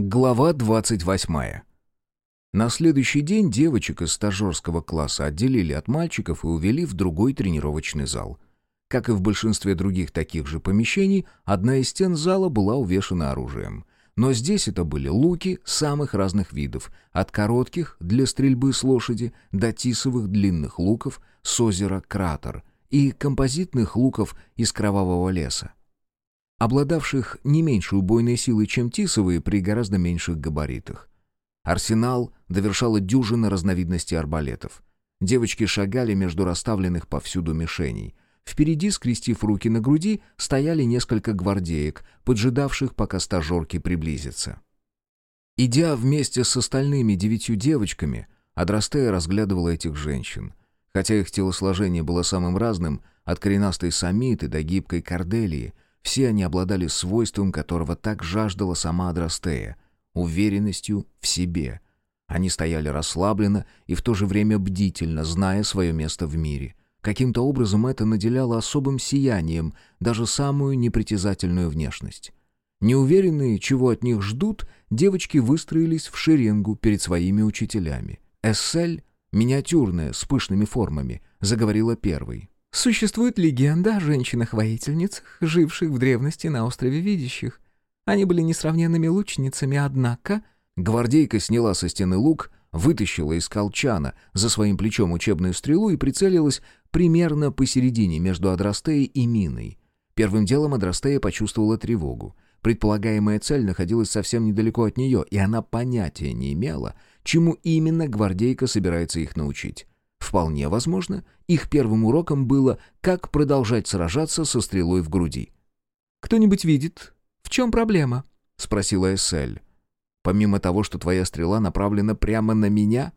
Глава 28. На следующий день девочек из стажерского класса отделили от мальчиков и увели в другой тренировочный зал. Как и в большинстве других таких же помещений, одна из стен зала была увешана оружием. Но здесь это были луки самых разных видов, от коротких для стрельбы с лошади до тисовых длинных луков с озера Кратер и композитных луков из кровавого леса обладавших не меньшей убойной силой, чем тисовые при гораздо меньших габаритах. Арсенал довершала дюжина разновидностей арбалетов. Девочки шагали между расставленных повсюду мишеней. Впереди, скрестив руки на груди, стояли несколько гвардеек, поджидавших, пока стажерки приблизятся. Идя вместе с остальными девятью девочками, Адрастея разглядывала этих женщин. Хотя их телосложение было самым разным, от коренастой самиты до гибкой корделии — все они обладали свойством, которого так жаждала сама Адрастея — уверенностью в себе. Они стояли расслабленно и в то же время бдительно, зная свое место в мире. Каким-то образом это наделяло особым сиянием даже самую непритязательную внешность. Неуверенные, чего от них ждут, девочки выстроились в шеренгу перед своими учителями. Эссель, миниатюрная, с пышными формами, заговорила первой. Существует легенда о женщинах-воительницах, живших в древности на острове Видящих. Они были несравненными лучницами, однако... Гвардейка сняла со стены лук, вытащила из колчана за своим плечом учебную стрелу и прицелилась примерно посередине между Адрастеей и Миной. Первым делом Адрастея почувствовала тревогу. Предполагаемая цель находилась совсем недалеко от нее, и она понятия не имела, чему именно гвардейка собирается их научить. Вполне возможно, их первым уроком было, как продолжать сражаться со стрелой в груди. «Кто-нибудь видит? В чем проблема?» — спросила Эссель. «Помимо того, что твоя стрела направлена прямо на меня...»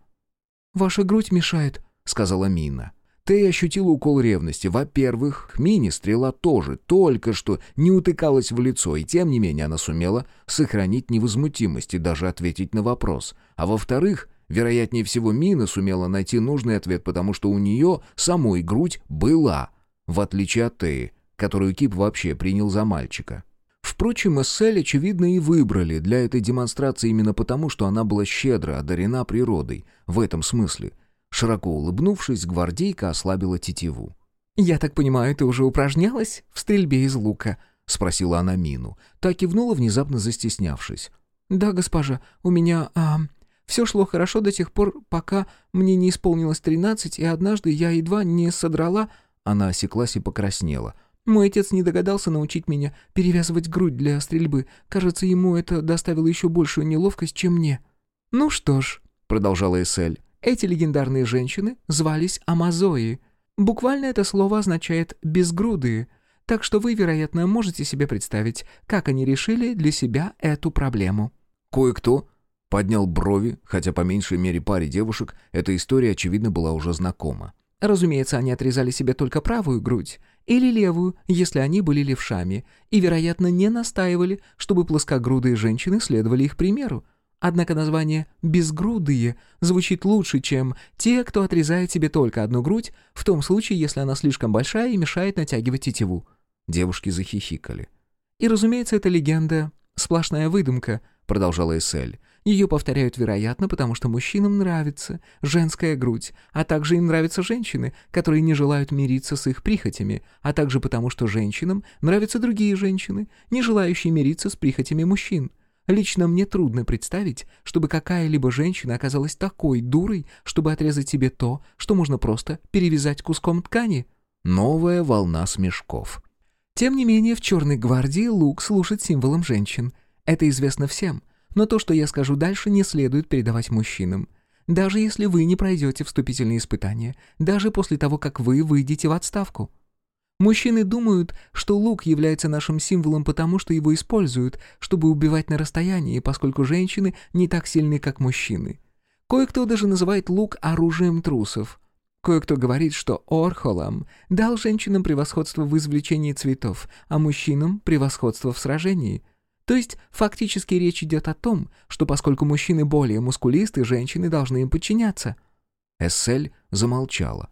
«Ваша грудь мешает», — сказала Мина. Ты ощутила укол ревности. Во-первых, Мине стрела тоже только что не утыкалась в лицо, и тем не менее она сумела сохранить невозмутимость и даже ответить на вопрос. А во-вторых, Вероятнее всего, Мина сумела найти нужный ответ, потому что у нее самой грудь была, в отличие от Теи, которую Кип вообще принял за мальчика. Впрочем, Эссель, очевидно, и выбрали для этой демонстрации именно потому, что она была щедро одарена природой, в этом смысле. Широко улыбнувшись, гвардейка ослабила тетиву. «Я так понимаю, ты уже упражнялась в стрельбе из лука?» — спросила она Мину. Та кивнула, внезапно застеснявшись. «Да, госпожа, у меня... А, все шло хорошо до тех пор, пока мне не исполнилось тринадцать, и однажды я едва не содрала...» Она осеклась и покраснела. «Мой отец не догадался научить меня перевязывать грудь для стрельбы. Кажется, ему это доставило еще большую неловкость, чем мне». «Ну что ж», — продолжала Эссель, — «эти легендарные женщины звались Амазои. Буквально это слово означает «безгрудые». Так что вы, вероятно, можете себе представить, как они решили для себя эту проблему». «Кое-кто Поднял брови, хотя по меньшей мере паре девушек эта история, очевидно, была уже знакома. Разумеется, они отрезали себе только правую грудь или левую, если они были левшами, и, вероятно, не настаивали, чтобы плоскогрудые женщины следовали их примеру. Однако название «безгрудые» звучит лучше, чем «те, кто отрезает себе только одну грудь», в том случае, если она слишком большая и мешает натягивать тетиву. Девушки захихикали. «И, разумеется, эта легенда — сплошная выдумка», — продолжала Эссель. Ее повторяют, вероятно, потому что мужчинам нравится женская грудь, а также им нравятся женщины, которые не желают мириться с их прихотями, а также потому что женщинам нравятся другие женщины, не желающие мириться с прихотями мужчин. Лично мне трудно представить, чтобы какая-либо женщина оказалась такой дурой, чтобы отрезать себе то, что можно просто перевязать куском ткани. Новая волна смешков. Тем не менее, в Черной гвардии лук служит символом женщин. Это известно всем — но то, что я скажу дальше, не следует передавать мужчинам. Даже если вы не пройдете вступительные испытания, даже после того, как вы выйдете в отставку. Мужчины думают, что лук является нашим символом потому, что его используют, чтобы убивать на расстоянии, поскольку женщины не так сильны, как мужчины. Кое-кто даже называет лук оружием трусов. Кое-кто говорит, что Орхолам дал женщинам превосходство в извлечении цветов, а мужчинам — превосходство в сражении — то есть фактически речь идет о том, что поскольку мужчины более мускулисты, женщины должны им подчиняться. Эссель замолчала.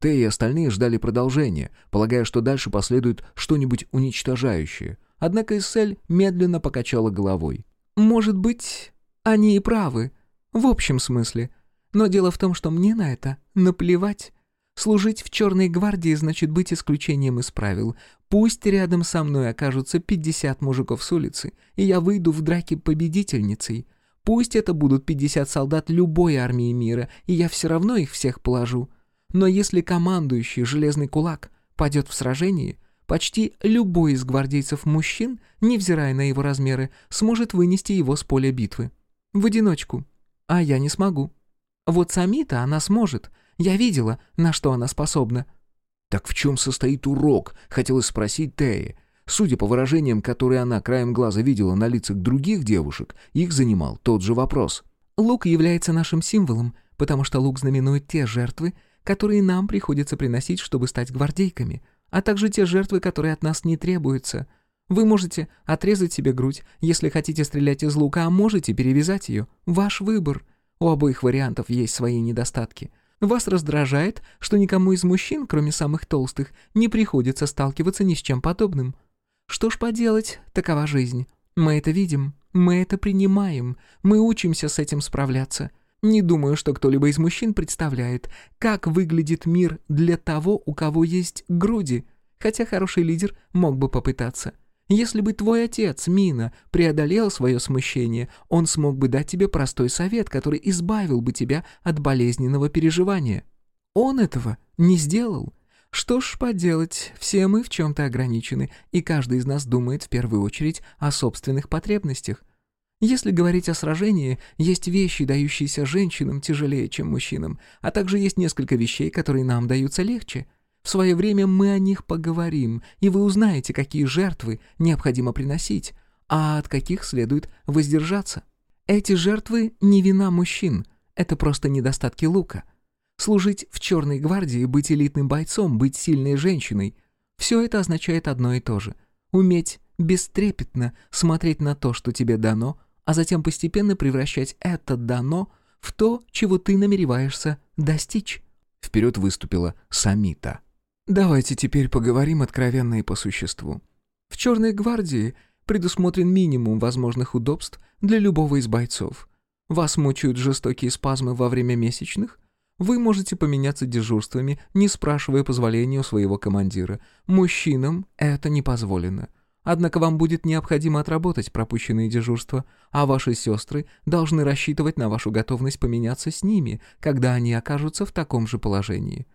Те и остальные ждали продолжения, полагая, что дальше последует что-нибудь уничтожающее. Однако Эссель медленно покачала головой. Может быть, они и правы, в общем смысле. Но дело в том, что мне на это наплевать. Служить в Черной гвардии значит быть исключением из правил. Пусть рядом со мной окажутся 50 мужиков с улицы, и я выйду в драке победительницей. Пусть это будут 50 солдат любой армии мира, и я все равно их всех положу. Но если командующий Железный Кулак падет в сражении, почти любой из гвардейцев мужчин, невзирая на его размеры, сможет вынести его с поля битвы. В одиночку. А я не смогу. Вот сами-то она сможет. Я видела, на что она способна». «Так в чем состоит урок?» — хотелось спросить Тея. Судя по выражениям, которые она краем глаза видела на лицах других девушек, их занимал тот же вопрос. «Лук является нашим символом, потому что лук знаменует те жертвы, которые нам приходится приносить, чтобы стать гвардейками, а также те жертвы, которые от нас не требуются. Вы можете отрезать себе грудь, если хотите стрелять из лука, а можете перевязать ее. Ваш выбор. У обоих вариантов есть свои недостатки. Вас раздражает, что никому из мужчин, кроме самых толстых, не приходится сталкиваться ни с чем подобным. Что ж поделать, такова жизнь. Мы это видим, мы это принимаем, мы учимся с этим справляться. Не думаю, что кто-либо из мужчин представляет, как выглядит мир для того, у кого есть груди, хотя хороший лидер мог бы попытаться. Если бы твой отец, Мина, преодолел свое смущение, он смог бы дать тебе простой совет, который избавил бы тебя от болезненного переживания. Он этого не сделал. Что ж поделать, все мы в чем-то ограничены, и каждый из нас думает в первую очередь о собственных потребностях. Если говорить о сражении, есть вещи, дающиеся женщинам тяжелее, чем мужчинам, а также есть несколько вещей, которые нам даются легче — в свое время мы о них поговорим, и вы узнаете, какие жертвы необходимо приносить, а от каких следует воздержаться. Эти жертвы не вина мужчин, это просто недостатки лука. Служить в Черной гвардии, быть элитным бойцом, быть сильной женщиной — все это означает одно и то же. Уметь бестрепетно смотреть на то, что тебе дано, а затем постепенно превращать это дано в то, чего ты намереваешься достичь. Вперед выступила Самита. Давайте теперь поговорим откровенно и по существу. В Черной гвардии предусмотрен минимум возможных удобств для любого из бойцов. Вас мучают жестокие спазмы во время месячных? Вы можете поменяться дежурствами, не спрашивая позволения у своего командира. Мужчинам это не позволено. Однако вам будет необходимо отработать пропущенные дежурства, а ваши сестры должны рассчитывать на вашу готовность поменяться с ними, когда они окажутся в таком же положении.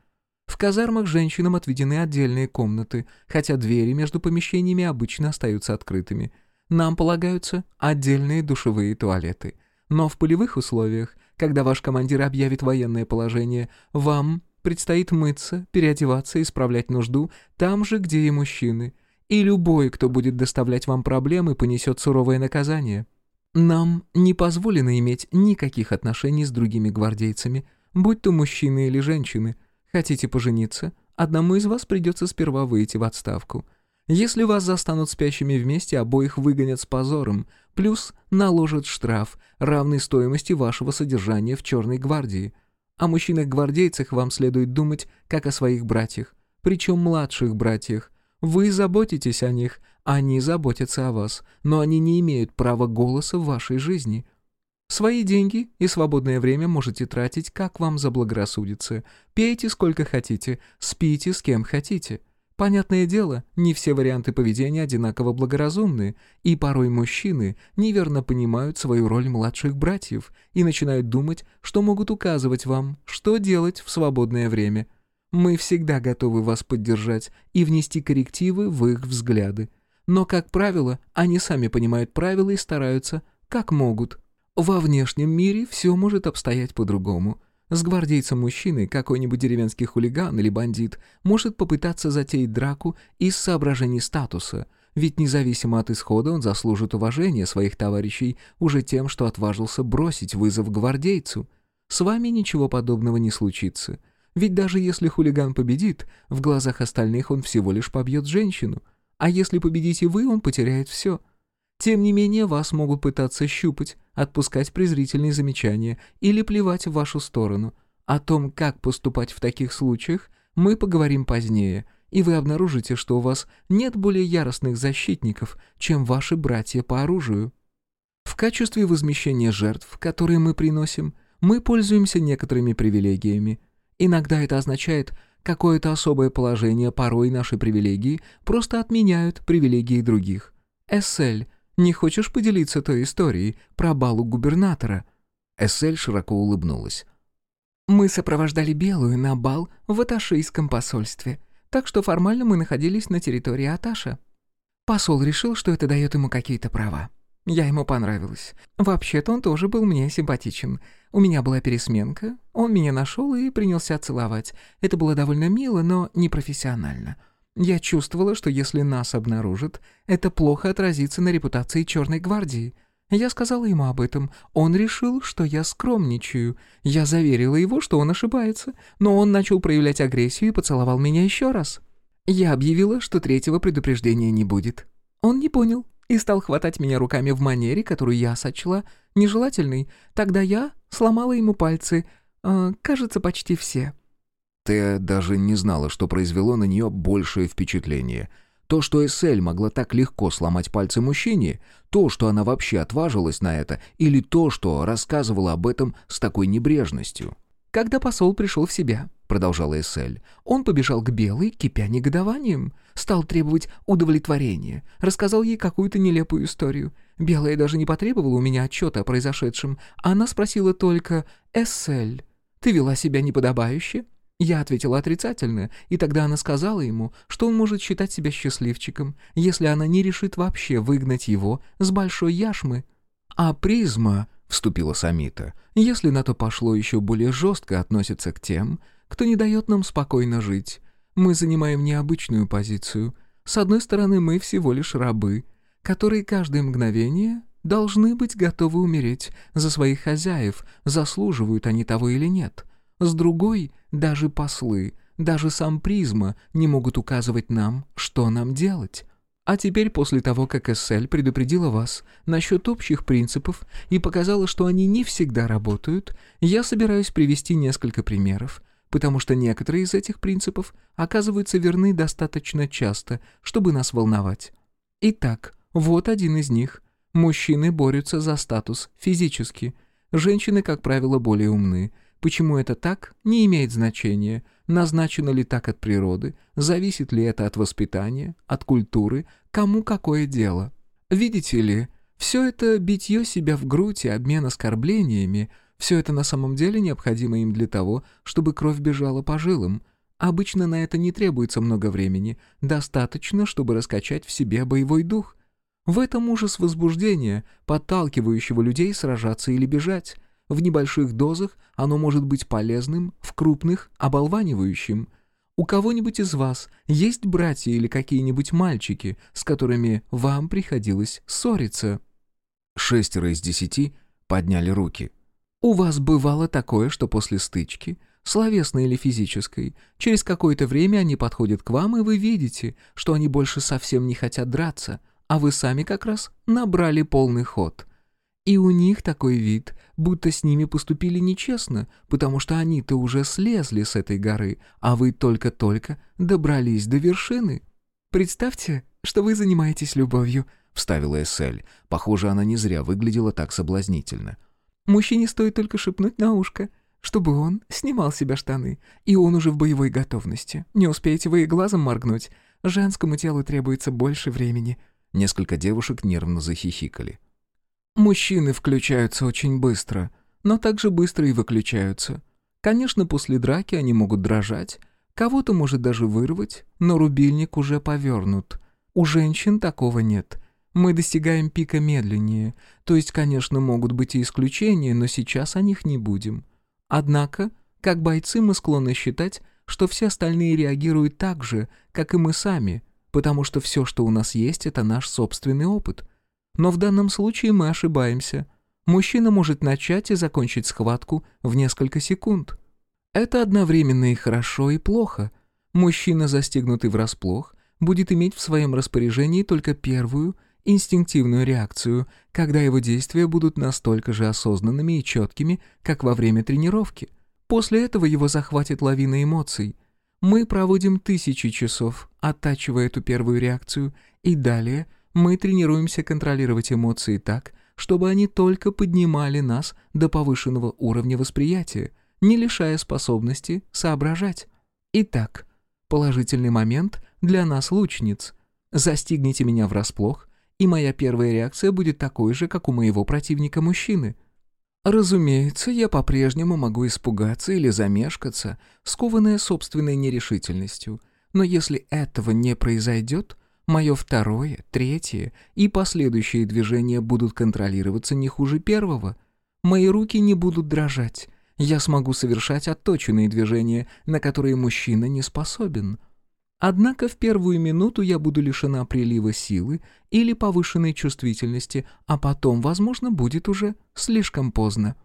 В казармах женщинам отведены отдельные комнаты, хотя двери между помещениями обычно остаются открытыми. Нам полагаются отдельные душевые туалеты. Но в полевых условиях, когда ваш командир объявит военное положение, вам предстоит мыться, переодеваться исправлять нужду там же, где и мужчины. И любой, кто будет доставлять вам проблемы, понесет суровое наказание. Нам не позволено иметь никаких отношений с другими гвардейцами, будь то мужчины или женщины – Хотите пожениться? Одному из вас придется сперва выйти в отставку. Если вас застанут спящими вместе, обоих выгонят с позором, плюс наложат штраф, равный стоимости вашего содержания в Черной гвардии. О мужчинах-гвардейцах вам следует думать, как о своих братьях, причем младших братьях. Вы заботитесь о них, они заботятся о вас, но они не имеют права голоса в вашей жизни. Свои деньги и свободное время можете тратить, как вам заблагорассудится. Пейте сколько хотите, спите с кем хотите. Понятное дело, не все варианты поведения одинаково благоразумны, и порой мужчины неверно понимают свою роль младших братьев и начинают думать, что могут указывать вам, что делать в свободное время. Мы всегда готовы вас поддержать и внести коррективы в их взгляды. Но, как правило, они сами понимают правила и стараются, как могут – во внешнем мире все может обстоять по-другому. С гвардейцем-мужчиной какой-нибудь деревенский хулиган или бандит может попытаться затеять драку из соображений статуса, ведь независимо от исхода он заслужит уважения своих товарищей уже тем, что отважился бросить вызов гвардейцу. С вами ничего подобного не случится. Ведь даже если хулиган победит, в глазах остальных он всего лишь побьет женщину. А если победите вы, он потеряет все — тем не менее, вас могут пытаться щупать, отпускать презрительные замечания или плевать в вашу сторону. О том, как поступать в таких случаях, мы поговорим позднее, и вы обнаружите, что у вас нет более яростных защитников, чем ваши братья по оружию. В качестве возмещения жертв, которые мы приносим, мы пользуемся некоторыми привилегиями. Иногда это означает какое-то особое положение, порой наши привилегии просто отменяют привилегии других. Эссель, не хочешь поделиться той историей про балу губернатора?» Эссель широко улыбнулась. «Мы сопровождали Белую на бал в Аташийском посольстве, так что формально мы находились на территории Аташа. Посол решил, что это дает ему какие-то права. Я ему понравилась. Вообще-то он тоже был мне симпатичен. У меня была пересменка, он меня нашел и принялся целовать. Это было довольно мило, но непрофессионально. Я чувствовала, что если нас обнаружат, это плохо отразится на репутации Черной гвардии. Я сказала ему об этом. Он решил, что я скромничаю. Я заверила его, что он ошибается, но он начал проявлять агрессию и поцеловал меня еще раз. Я объявила, что третьего предупреждения не будет. Он не понял и стал хватать меня руками в манере, которую я сочла нежелательной. Тогда я сломала ему пальцы, э, кажется, почти все. Ты даже не знала, что произвело на нее большее впечатление. То, что Эссель могла так легко сломать пальцы мужчине, то, что она вообще отважилась на это, или то, что рассказывала об этом с такой небрежностью. «Когда посол пришел в себя», — продолжала Эссель, «он побежал к Белой, кипя негодованием, стал требовать удовлетворения, рассказал ей какую-то нелепую историю. Белая даже не потребовала у меня отчета о произошедшем, она спросила только «Эссель, ты вела себя неподобающе?» Я ответила отрицательно, и тогда она сказала ему, что он может считать себя счастливчиком, если она не решит вообще выгнать его с большой яшмы. «А призма», — вступила Самита, — «если на то пошло еще более жестко относится к тем, кто не дает нам спокойно жить. Мы занимаем необычную позицию. С одной стороны, мы всего лишь рабы, которые каждое мгновение должны быть готовы умереть за своих хозяев, заслуживают они того или нет». С другой, даже послы, даже сам призма не могут указывать нам, что нам делать. А теперь, после того, как Эссель предупредила вас насчет общих принципов и показала, что они не всегда работают, я собираюсь привести несколько примеров, потому что некоторые из этих принципов оказываются верны достаточно часто, чтобы нас волновать. Итак, вот один из них. Мужчины борются за статус физически. Женщины, как правило, более умны – Почему это так, не имеет значения. Назначено ли так от природы, зависит ли это от воспитания, от культуры, кому какое дело. Видите ли, все это битье себя в грудь и обмен оскорблениями, все это на самом деле необходимо им для того, чтобы кровь бежала по жилам. Обычно на это не требуется много времени, достаточно, чтобы раскачать в себе боевой дух. В этом ужас возбуждения, подталкивающего людей сражаться или бежать. В небольших дозах оно может быть полезным, в крупных — оболванивающим. У кого-нибудь из вас есть братья или какие-нибудь мальчики, с которыми вам приходилось ссориться?» Шестеро из десяти подняли руки. «У вас бывало такое, что после стычки, словесной или физической, через какое-то время они подходят к вам, и вы видите, что они больше совсем не хотят драться, а вы сами как раз набрали полный ход». И у них такой вид, будто с ними поступили нечестно, потому что они-то уже слезли с этой горы, а вы только-только добрались до вершины. Представьте, что вы занимаетесь любовью, вставила Эссель. Похоже, она не зря выглядела так соблазнительно. Мужчине стоит только шепнуть на ушко, чтобы он снимал себя штаны, и он уже в боевой готовности. Не успеете вы и глазом моргнуть. Женскому телу требуется больше времени. Несколько девушек нервно захихикали. Мужчины включаются очень быстро, но также быстро и выключаются. Конечно, после драки они могут дрожать, кого-то может даже вырвать, но рубильник уже повернут. У женщин такого нет. Мы достигаем пика медленнее, то есть, конечно, могут быть и исключения, но сейчас о них не будем. Однако, как бойцы мы склонны считать, что все остальные реагируют так же, как и мы сами, потому что все, что у нас есть, это наш собственный опыт — но в данном случае мы ошибаемся. Мужчина может начать и закончить схватку в несколько секунд. Это одновременно и хорошо, и плохо. Мужчина, застигнутый врасплох, будет иметь в своем распоряжении только первую, инстинктивную реакцию, когда его действия будут настолько же осознанными и четкими, как во время тренировки. После этого его захватит лавина эмоций. Мы проводим тысячи часов, оттачивая эту первую реакцию, и далее мы тренируемся контролировать эмоции так, чтобы они только поднимали нас до повышенного уровня восприятия, не лишая способности соображать. Итак, положительный момент для нас, лучниц. Застигните меня врасплох, и моя первая реакция будет такой же, как у моего противника-мужчины. Разумеется, я по-прежнему могу испугаться или замешкаться, скованная собственной нерешительностью. Но если этого не произойдет, мое второе, третье и последующие движения будут контролироваться не хуже первого. Мои руки не будут дрожать. Я смогу совершать отточенные движения, на которые мужчина не способен. Однако в первую минуту я буду лишена прилива силы или повышенной чувствительности, а потом, возможно, будет уже слишком поздно.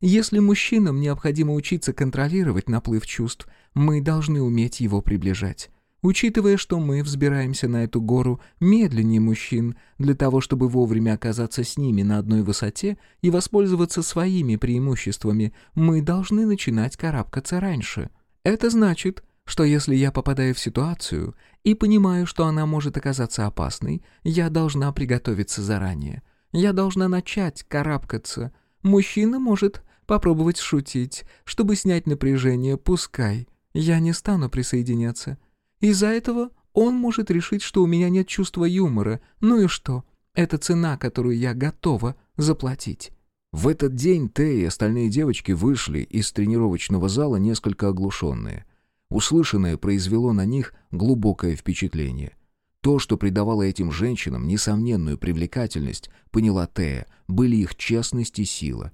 Если мужчинам необходимо учиться контролировать наплыв чувств, мы должны уметь его приближать. Учитывая, что мы взбираемся на эту гору медленнее мужчин, для того, чтобы вовремя оказаться с ними на одной высоте и воспользоваться своими преимуществами, мы должны начинать карабкаться раньше. Это значит, что если я попадаю в ситуацию и понимаю, что она может оказаться опасной, я должна приготовиться заранее. Я должна начать карабкаться. Мужчина может попробовать шутить, чтобы снять напряжение, пускай. Я не стану присоединяться. Из-за этого он может решить, что у меня нет чувства юмора. Ну и что? Это цена, которую я готова заплатить. В этот день Тэ и остальные девочки вышли из тренировочного зала несколько оглушенные. Услышанное произвело на них глубокое впечатление. То, что придавало этим женщинам несомненную привлекательность, поняла Тея, были их честность и сила.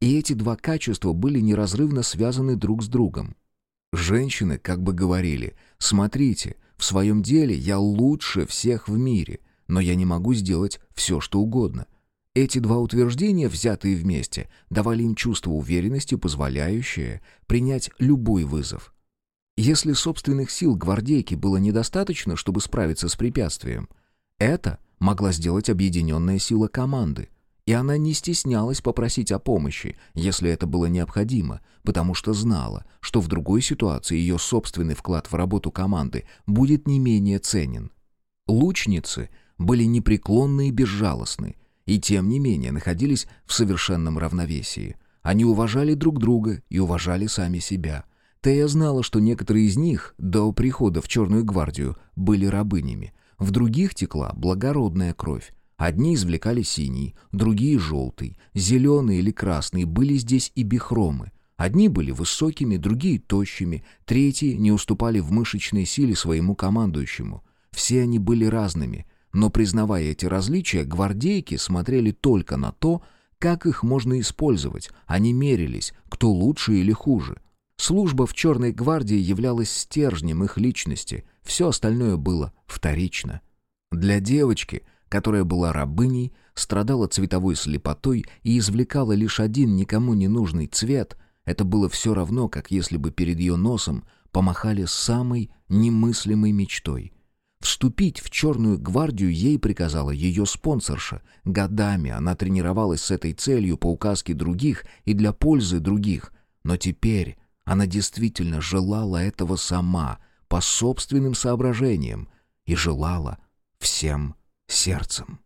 И эти два качества были неразрывно связаны друг с другом. Женщины как бы говорили, смотрите, в своем деле я лучше всех в мире, но я не могу сделать все, что угодно. Эти два утверждения, взятые вместе, давали им чувство уверенности, позволяющее принять любой вызов. Если собственных сил гвардейки было недостаточно, чтобы справиться с препятствием, это могла сделать объединенная сила команды — и она не стеснялась попросить о помощи, если это было необходимо, потому что знала, что в другой ситуации ее собственный вклад в работу команды будет не менее ценен. Лучницы были непреклонны и безжалостны, и тем не менее находились в совершенном равновесии. Они уважали друг друга и уважали сами себя. Тея знала, что некоторые из них до прихода в Черную гвардию были рабынями, в других текла благородная кровь, Одни извлекали синий, другие — желтый, зеленый или красный, были здесь и бихромы. Одни были высокими, другие — тощими, третьи не уступали в мышечной силе своему командующему. Все они были разными, но, признавая эти различия, гвардейки смотрели только на то, как их можно использовать, они мерились, кто лучше или хуже. Служба в Черной гвардии являлась стержнем их личности, все остальное было вторично. Для девочки — которая была рабыней, страдала цветовой слепотой и извлекала лишь один никому не нужный цвет, это было все равно, как если бы перед ее носом помахали самой немыслимой мечтой. Вступить в черную гвардию ей приказала ее спонсорша. Годами она тренировалась с этой целью по указке других и для пользы других. Но теперь она действительно желала этого сама, по собственным соображениям, и желала всем сердцем.